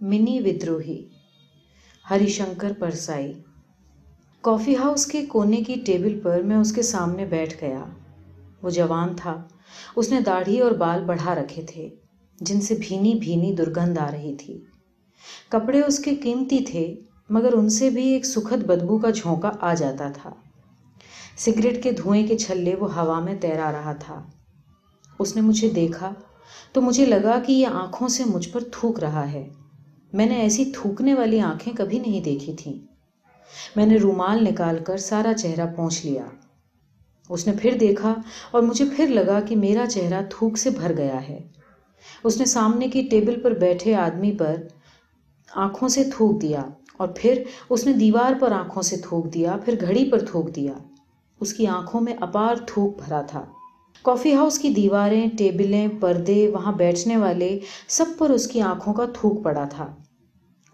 منی ودروہی ہری شنکر پرسائی۔ کافی house کے کونے کی ٹیبل پر میں اس کے سامنے بیٹھ گیا۔ وہ جوان تھا۔ اس نے داڑھی اور بال بڑھا رکھے تھے، جن سے بھینی بھینی درگند آ رہی تھی۔ کپڑے اس کے قیمتی تھے، مگر ان سے بھی ایک سکھد بدبو کا جھونکا آ جاتا تھا۔ سگریٹ کے دھوئیں کے چھلے وہ ہوا میں تیرا رہا تھا۔ اس نے مجھے دیکھا تو مجھے لگا کہ یہ آنکھوں سے مجھ پر تھوک رہا ہے۔ میں نے ایسی تھوکنے والی آنکھیں کبھی نہیں دیکھی تھیں۔ میں نے رومال نکال کر سارا چہرہ پہنچ لیا۔ اس نے پھر دیکھا اور مجھے پھر لگا کہ میرا چہرہ تھوک سے بھر گیا ہے۔ اس نے سامنے کی ٹیبل پر بیٹھے آدمی پر آنکھوں سے تھوک دیا اور پھر اس نے دیوار پر آنکھوں سے تھوک دیا، پھر گھڑی پر تھوک دیا۔ اس کی آنکھوں میں اپار تھوک بھرا تھا۔ کافی ہاؤس کی دیواریں، ٹیبلیں، پردے، وہاں بیٹھنے والے، سب پر اس کی آنکھوں کا تھوک پڑا تھا۔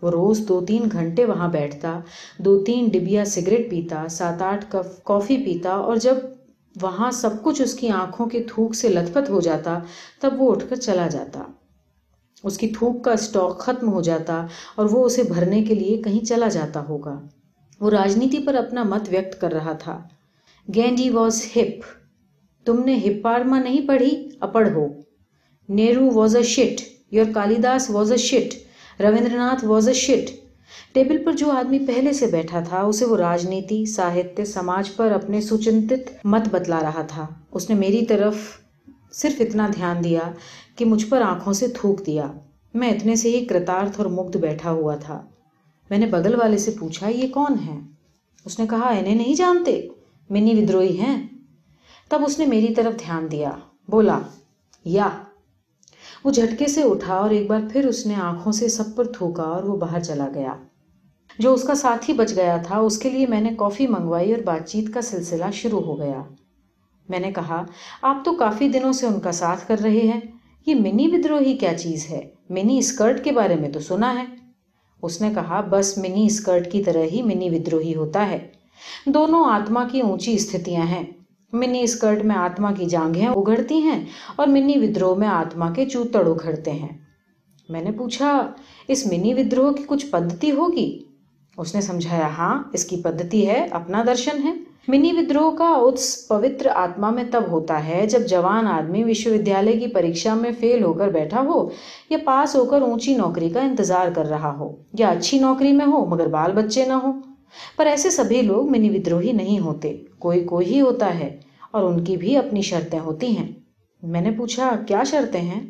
وہ روز دو تین گھنٹے وہاں بیٹھتا، دو تین ڈبیا سگریٹ پیتا، سات آٹھ کف کافی پیتا اور جب وہاں سب کچھ اس کی آنکھوں کے تھوک سے لت پت ہو جاتا، تب وہ اٹھ کر چلا جاتا۔ اس کی تھوک کا اسٹاک ختم ہو جاتا اور وہ اسے بھرنے کے لیے کہیں چلا جاتا ہوگا۔ وہ راجنیتی پر اپنا مت ویکت کر رہا تھا۔ Gandhi was hip. تم نے ہپارما نہیں پڑھی اپڑ ہو۔ Nehru was a shit, your Kalidas was a shit Rabindranath was a shit. Table پر جو آدمی پہلے سے بیٹھا تھا، اسے وہ راجنیتی، ساہتیہ، سماج پر اپنے سچنتت مت بتلا رہا تھا۔ اس نے میری طرف صرف اتنا دھیان دیا کہ مجھ پر آنکھوں سے تھوک دیا۔ میں اتنے سے ہی کرتارتھ اور مگدھ بیٹھا ہوا تھا۔ میں نے بغل والے سے پوچھا، یہ کون ہے اس نے کہا، انہیں نہیں جانتے؟ منی ودروہی ہیں؟ تب اس نے میری طرف دھیان دیا۔ بولا، یا۔ وہ جھٹکے سے اٹھا اور ایک بار پھر اس نے آنکھوں سے سب پر تھوکا اور وہ باہر چلا گیا۔ جو اس کا ساتھی بچ گیا تھا، اس کے لیے میں نے کافی منگوائی اور بات چیت کا سلسلہ شروع ہو گیا۔ میں نے کہا، آپ تو کافی دنوں سے ان کا ساتھ کر رہے ہیں۔ یہ منی ودروہی کیا چیز ہے؟ منی اسکرٹ کے بارے میں تو سنا ہے۔ اس نے کہا، بس منی اسکرٹ کی طرح ہی منی ودروہی ہوتا ہے۔ دونوں آتما کی اونچی استھتیاں ہیں۔ منی اسکرٹ میں آتما کی جانگیں اگڑتی ہیں اور منی ودروہ میں آتما کے چوتڑ اگڑتے ہیں۔ میں نے پوچھا، اس منی ودروہ کی کچھ پدھتی ہوگی؟ اس نے سمجھایا ہاں اس کی پدھتی ہے، اپنا درشن ہے۔ منی ودروہ کا اتس پوتر آتما میں تب ہوتا ہے جب جوان آدمی وشو ودیالیہ کی پریکشا میں فیل ہو کر بیٹھا ہو یا پاس ہو کر اونچی نوکری کا انتظار کر رہا ہو یا اچھی نوکری میں ہو مگر بال بچے نہ ہو پر ایسے سبھی لوگ منی ودروہی نہیں ہوتے، کوئی کوئی ہی ہوتا ہے۔ اور ان کی بھی اپنی شرطیں ہوتی ہیں۔ میں نے پوچھا، کیا شرطیں ہیں؟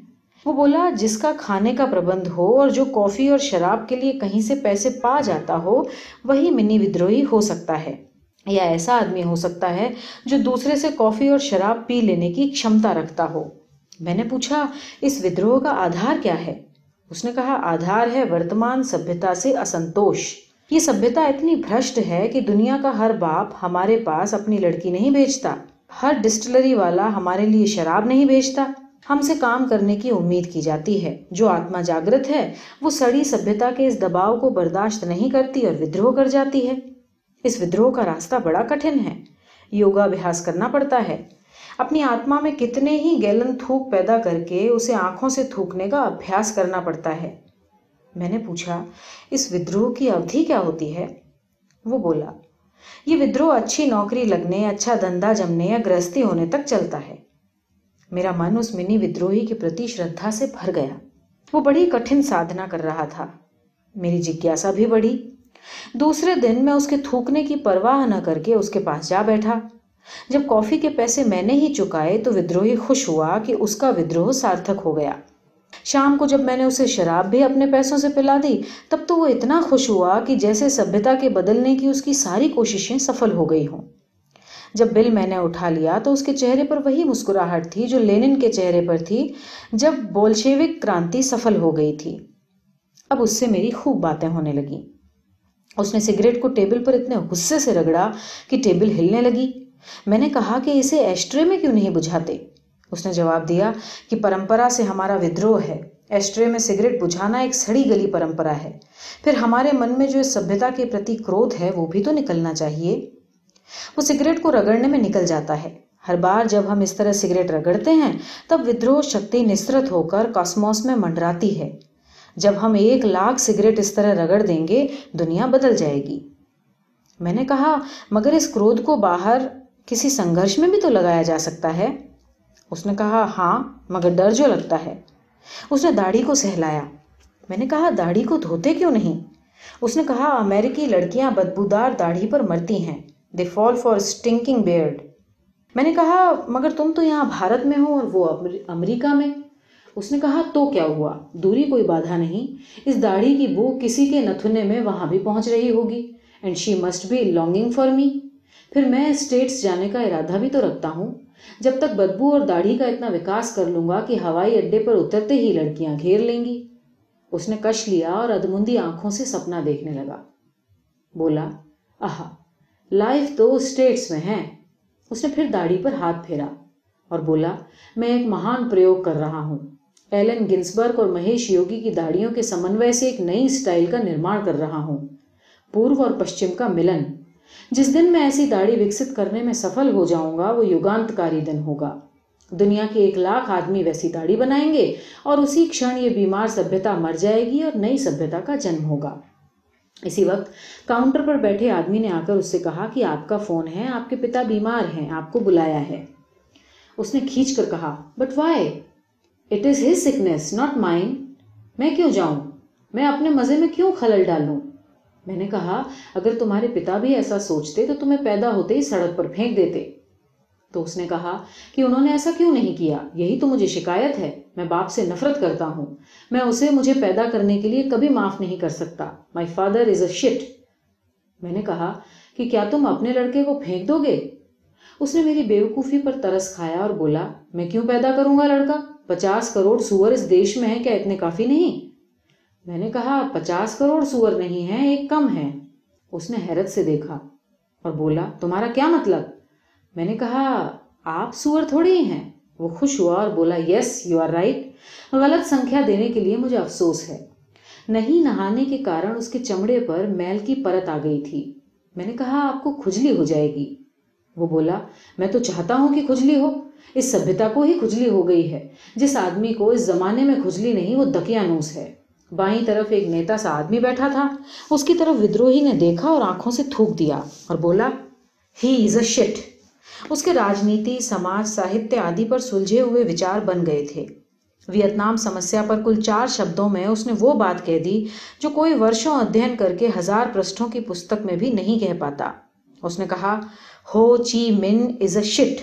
وہ بولا، جس کا کھانے کا پربند ہو اور جو کافی اور شراب کے لیے کہیں سے پیسے پا جاتا ہو، وہی منی ودروہی ہو سکتا ہے۔ یا ایسا آدمی ہو سکتا ہے جو دوسرے سے کافی اور شراب پی لینے کی کشمتا رکھتا ہو۔ میں نے پوچھا، اس ودروہ کا آدھار کیا ہے؟ اس نے کہا، آدھار ہے ورتمان سبھیتا سے اسنتوش۔ یہ سبھیتا اتنی بھرشٹ ہے کہ دنیا کا ہر باپ ہمارے پاس اپنی لڑکی نہیں بھیجتا ہر ڈسٹلری والا ہمارے لیے شراب نہیں بھیجتا ہم سے کام کرنے کی امید کی جاتی ہے۔ جو آتما جاگرت ہے، وہ سڑی سبھیتا کے اس دباؤ کو برداشت نہیں کرتی اور ودروہ کر جاتی ہے۔ اس ودروہ کا راستہ بڑا کٹھن ہے۔ یوگا ابھیاس کرنا پڑتا ہے۔ اپنی آتما میں کتنے ہی گیلن تھوک پیدا کر کے اسے آنکھوں سے تھوکنے کا ابھیاس کرنا پڑتا ہے۔ میں نے پوچھا، اس ودروہ کی اودھی کیا ہوتی ہے؟ وہ بولا یہ ودروہ اچھی نوکری لگنے اچھا دھندا جمنے یا گرہستی ہونے تک چلتا ہے۔ میرا من اس منی ودروہی کے پرتی شردھا سے بھر گیا۔ وہ بڑی کٹھن سادھنا کر رہا تھا۔ میری جگیاسا بھی بڑھی۔ دوسرے دن میں اس کے تھوکنے کی پرواہ نہ کر کے اس کے پاس جا بیٹھا۔ جب کافی کے پیسے میں نے ہی چکائے تو ودروہی خوش ہوا کہ اس کا ودروہ سارتھک ہو گیا۔ شام کو جب میں نے اسے شراب بھی اپنے پیسوں سے پلا دی، تب تو وہ اتنا خوش ہوا کہ جیسے سبھیتا کے بدلنے کی اس کی ساری کوششیں سفل ہو گئی ہوں۔ جب بل میں نے اٹھا لیا تو اس کے چہرے پر وہی مسکراہٹ تھی جو لینن کے چہرے پر تھی جب بولشیوک کرانتی سفل ہو گئی تھی۔ اب اس سے میری خوب باتیں ہونے لگی اس نے سگریٹ کو ٹیبل پر اتنے غصے سے رگڑا کہ ٹیبل ہلنے لگی۔ میں نے کہا کہ اسے ایسٹرے میں کیوں نہیں بجھاتے؟ اس نے جواب دیا کہ پرمپرا سے ہمارا ودروہ ہے۔ ایسٹرے میں سگریٹ بجھانا ایک سڑی گلی پرمپرا ہے۔ پھر ہمارے من میں جو اس سبھیتا کے پرتی کروھ ہے وہ بھی تو نکلنا چاہیے۔ وہ سگریٹ کو رگڑنے میں نکل جاتا ہے۔ ہر بار جب ہم اس طرح سگریٹ رگڑتے ہیں، تب ودروہ شکتی نسرت ہو کر کاسموس میں منڈراتی ہے۔ جب ہم ایک لاکھ سگریٹ اس طرح رگڑ دیں گے، دنیا بدل جائے گی۔ میں نے کہا، مگر اس کرودھ کو باہر کسی سنگھرش میں بھی تو لگایا جا سکتا ہے؟ اس نے کہا ہاں مگر ڈر جو لگتا ہے. اس نے داڑھی کو سہلایا۔ میں نے کہا، داڑھی کو دھوتے کیوں نہیں؟ اس نے کہا، امریکی لڑکیاں بدبودار داڑھی پر مرتی ہیں۔ They fall for stinking beard میں نے کہا، مگر تم تو یہاں بھارت میں ہو اور وہ امریکہ میں؟ اس نے کہا، تو کیا ہوا؟ دوری کوئی بادھا نہیں۔ اس داڑھی کی بو کسی کے نتھنے میں وہاں بھی پہنچ رہی ہوگی۔ And she must be longing for me پھر میں اسٹیٹس جانے کا ارادہ بھی تو رکھتا ہوں۔ جب تک بدبو اور داڑھی کا اتنا وکاس کر لوں گا کہ ہوائی اڈے پر اترتے ہی لڑکیاں گھیر لیں گی۔ اس نے کش لیا اور ادمندی آنکھوں سے سپنا دیکھنے لگا۔ بولا، آہا، لائف تو اسٹیٹس میں ہے اس نے پھر داڑھی پر ہاتھ پھیرا اور بولا، میں ایک مہان پریوگ کر رہا ہوں۔ ایلن گنسبرگ اور مہیش یوگی کی داڑھیوں کے سمنوے سے ایک نئی اسٹائل کا نرمان کر رہا ہوں۔ پورو اور پشچم کا ملن۔ جس دن میں ایسی داڑھی وکست کرنے میں سفل ہو جاؤں گا، وہ یوگانت کاری دن ہوگا۔ دنیا کے ایک لاکھ آدمی ویسی داڑھی بنائیں گے اور اسی کھڑ یہ بیمار سبھیتا مر جائے گی اور نئی سبھیتا کا جنم ہوگا۔ اسی وقت کاؤنٹر پر بیٹھے آدمی نے آ کر اس سے کہا کہ آپ کا فون ہے، آپ کے پتا بیمار ہیں، آپ کو بلایا ہے۔ اس نے کھینچ کر کہا but why it is his sickness not mind میں کیوں جاؤں؟ میں اپنے مزے میں کیوں خلل ڈالوں؟ میں نے کہا، اگر تمہارے پتا بھی ایسا سوچتے تو تمہیں پیدا ہوتے ہی سڑک پر پھینک دیتے. تو اس نے کہا کہ انہوں نے ایسا کیوں نہیں کیا؟ یہی تو مجھے شکایت ہے، میں باپ سے نفرت کرتا ہوں۔ میں اسے، مجھے پیدا کرنے کے لیے کبھی معاف نہیں کر سکتا۔ My father is a shirt میں نے کہا کہ کیا تم اپنے لڑکے کو پھینک دو گے؟ اس نے میری بیوقوفی پر ترس کھایا اور بولا، میں کیوں پیدا کروں گا لڑکا؟ پچاس کروڑ سور اس دیش میں ہے کیا اتنے کافی نہیں؟ میں نے کہا، پچاس کروڑ سور نہیں ہے، ایک کم ہے۔ اس نے حیرت سے دیکھا اور بولا، تمہارا کیا مطلب؟ میں نے کہا، آپ سور تھوڑی ہیں۔ وہ خوش ہوا اور بولا، یس، یو آر رائٹ۔ غلط سنکھیا دینے کے لیے مجھے افسوس ہے۔ نہیں نہانے کے کارن اس کے چمڑے پر میل کی پرت آ گئی تھی۔ میں نے کہا، آپ کو کھجلی ہو جائے گی۔ وہ بولا، میں تو چاہتا ہوں کہ کھجلی ہو۔ اس سبھیتا کو ہی کھجلی ہو گئی ہے۔ جس آدمی کو اس زمانے میں کھجلی نہیں، وہ دکیا نوس ہے۔ بائیں طرف ایک نیتا سا آدمی بیٹھا تھا۔ اس کی طرف ودروہی نے دیکھا اور آنکھوں سے تھوک دیا اور بولا ہی از اے شٹ اس کے راجنیتی، سماج، ساہتیہ آدی پر سلجھے ہوئے وچار بن گئے تھے۔ ویتنام سمسیا پر کل چار شبدوں میں اس نے وہ بات کہہ دی جو کوئی ورشوں ادھین کر کے ہزار پرسٹوں کی پستک میں بھی نہیں کہہ پاتا۔ اس نے کہا Ho Chi Minh is a shit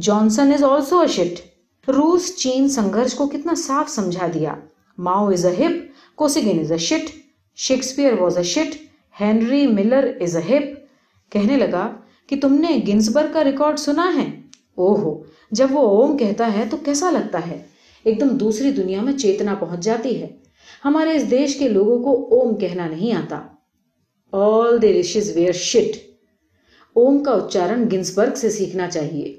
Johnson is also a shit روس چین سنگھرش کو کتنا صاف سمجھا دیا۔ Mao is a hip Kosygin is a shit Shakespeare was a shit Henry Miller is a hip کہنے لگا کہ تم نے گنسبر کا ریکارڈ سنا ہے او ہو جب وہ اوم کہتا ہے تو کیسا لگتا ہے ایک دم دوسری دنیا میں چیتنا پہنچ جاتی ہے ہمارے اس دیش کے لوگوں کو اوم کہنا نہیں آتا all the rishis were shit Om کا اچارن گنسبرگ سے سیکھنا چاہیے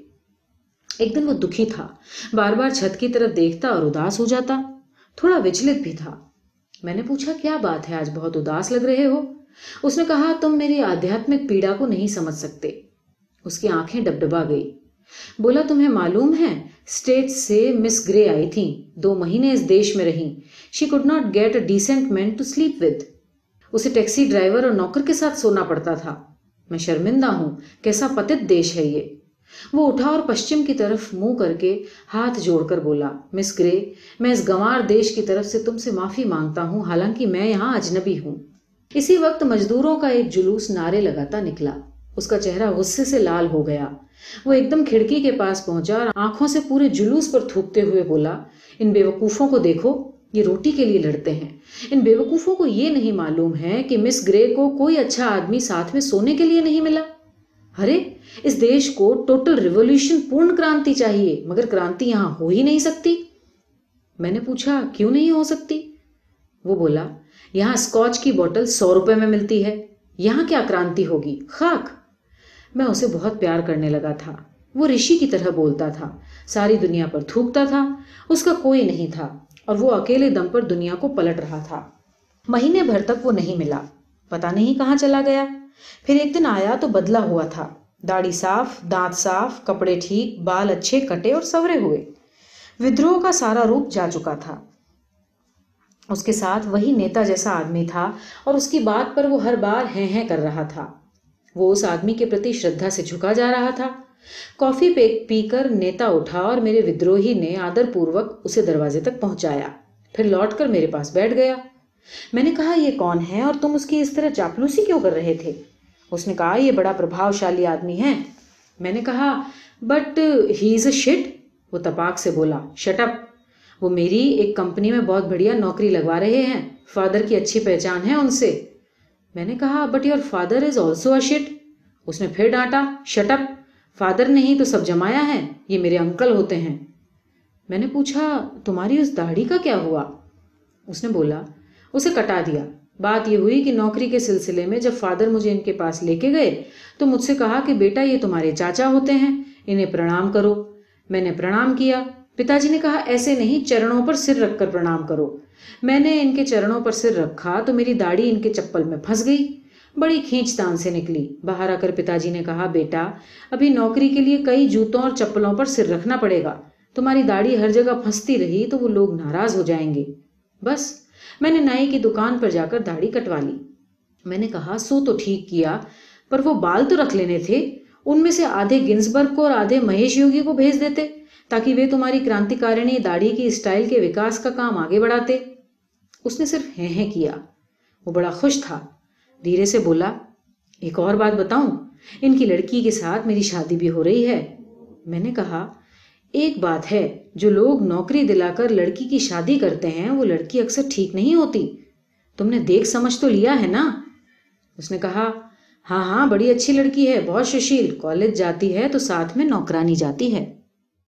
ایک دن وہ دکھی تھا بار بار چھت کی طرف دیکھتا اور اداس ہو جاتا تھوڑا وچلت بھی تھا میں نے پوچھا، کیا بات ہے؟ آج بہت اداس لگ رہے ہو۔ اس نے کہا، تم میری آدھیاتمک پیڑا کو نہیں سمجھ سکتے۔ اس کی آنکھیں ڈب ڈبا گئی۔ بولا، تمہیں معلوم ہے، اسٹیٹ سے مس گرے آئی تھی دو مہینے اس دیش میں رہی she could not get a decent man to sleep with. اسے ٹیکسی ڈرائیور اور نوکر کے ساتھ سونا پڑتا تھا۔ میں شرمندہ ہوں، کیسا پتت دیش ہے یہ۔ وہ اٹھا اور پشچم کی طرف منہ کر کے ہاتھ جوڑ کر بولا، مس گرے، میں اس گوار دیش کی طرف سے تم سے معافی مانگتا ہوں، حالانکہ میں یہاں اجنبی ہوں۔ اسی وقت مزدوروں کا ایک جلوس نعرے لگاتا نکلا۔ اس کا چہرہ غصے سے لال ہو گیا۔ وہ ایک دم کھڑکی کے پاس پہنچا اور آنکھوں سے پورے جلوس پر تھوکتے ہوئے بولا، ان بیوقوفوں کو دیکھو، یہ روٹی کے لیے لڑتے ہیں۔ ان بیوقوفوں کو یہ نہیں معلوم ہے کہ مس گرے کو کوئی اچھا آدمی ساتھ میں سونے کے لیے نہیں ملا۔ ارے، اس دیش کو ٹوٹل ریولیوشن پورن کرانتی چاہیے، مگر کرانتی یہاں ہو ہی نہیں سکتی۔ میں نے پوچھا، کیوں نہیں ہو سکتی؟ وہ بولا، یہاں اسکاچ کی بوٹل سو روپے میں ملتی ہے، یہاں کیا کرانتی ہوگی؟ خاک۔ میں اسے بہت پیار کرنے لگا تھا۔ وہ رشی کی طرح بولتا تھا، ساری دنیا پر تھوکتا تھا، اس کا کوئی نہیں تھا، اور وہ اکیلے دم پر دنیا کو پلٹ رہا تھا۔ مہینے بھر تک وہ نہیں ملا۔ پتا نہیں کہاں چلا گیا۔ پھر ایک دن آیا تو بدلا ہوا تھا۔ داڑھی صاف، دانت صاف، کپڑے ٹھیک، بال اچھے کٹے اور سورے ہوئے۔ ودروہ کا سارا روپ جا چکا تھا۔ اس کے ساتھ وہی نیتا جیسا آدمی تھا اور اس کی بات پر وہ ہر بار ہیں ہیں کر رہا تھا۔ وہ اس آدمی کے پرتی شردھا سے جھکا جا رہا تھا۔ کافی پی کر نیتا اٹھا اور میرے ودروہی نے آدر پوروک اسے دروازے تک پہنچایا۔ پھر لوٹ کر میرے پاس بیٹھ گیا۔ میں نے کہا، یہ کون ہے اور تم اس کی اس طرح چاپلوسی کیوں کر رہے تھے؟ اس نے کہا، یہ بڑا پربھاؤ شالی آدمی ہے. میں نے کہا but he is a shirt وہ تپاک سے بولا شٹ اپ وہ میری ایک کمپنی میں بہت بڑھیا نوکری لگوا رہے ہیں، فادر کی اچھی پہچان ہے ان سے۔ میں نے کہا but your father is also a shit اس نے پھر ڈانٹا شٹ اپ فادر نہیں تو سب جمایا ہے یہ میرے انکل ہوتے ہیں. میں نے پوچھا، تمہاری اس داڑھی کا کیا ہوا؟ اس نے بولا اسے کٹا دیا۔ بات یہ ہوئی کہ نوکری کے سلسلے میں جب فادر مجھے ان کے پاس لے کے گئے تو مجھ سے کہا کہ بیٹا، یہ تمہارے چاچا ہوتے ہیں، انہیں پرنام کرو۔ میں نے پرنام کیا۔ پتا جی نے کہا، ایسے نہیں، چرنوں پر سر رکھ کر پرنام کرو۔ میں نے ان کے چرنوں پر سر رکھا تو میری داڑھی ان کے چپل میں پھنس گئی۔ بڑی کھینچ تان سے نکلی۔ باہر آ کر پتا جی نے کہا، بیٹا، ابھی نوکری کے لیے کئی جوتوں اور چپلوں پر سر رکھنا پڑے گا۔ تمہاری داڑھی ہر جگہ پھنستی رہی تو وہ لوگ ناراض ہو جائیں گے۔ بس۔ میں نے نائی کی دکان پر جا کر داڑھی کٹوا لی۔ میں نے کہا، سو تو ٹھیک کیا، پر وہ بال تو رکھ لینے تھے۔ ان میں سے آدھے گنسبرگ کو اور آدھے مہیش یوگی کو بھیج دیتے، تاکہ وہ تمہاری کرانتیکارنی داڑھی کی اسٹائل کے وکاس کا کام آگے بڑھاتے۔ اس نے صرف ہیں ہیں کیا۔ وہ بڑا خوش تھا۔ دھیرے سے بولا، ایک اور بات بتاؤں؟ ان کی لڑکی کے ساتھ میری شادی بھی ہو رہی ہے۔ میں نے کہا ایک بات ہے، جو لوگ نوکری دلا کر لڑکی کی شادی کرتے ہیں، وہ لڑکی اکثر ٹھیک نہیں ہوتی۔ تم نے دیکھ سمجھ تو لیا ہے نا؟ اس نے کہا ہاں ہاں بڑی اچھی لڑکی ہے، بہت سشیل کالج جاتی ہے تو ساتھ میں نوکرانی جاتی ہے۔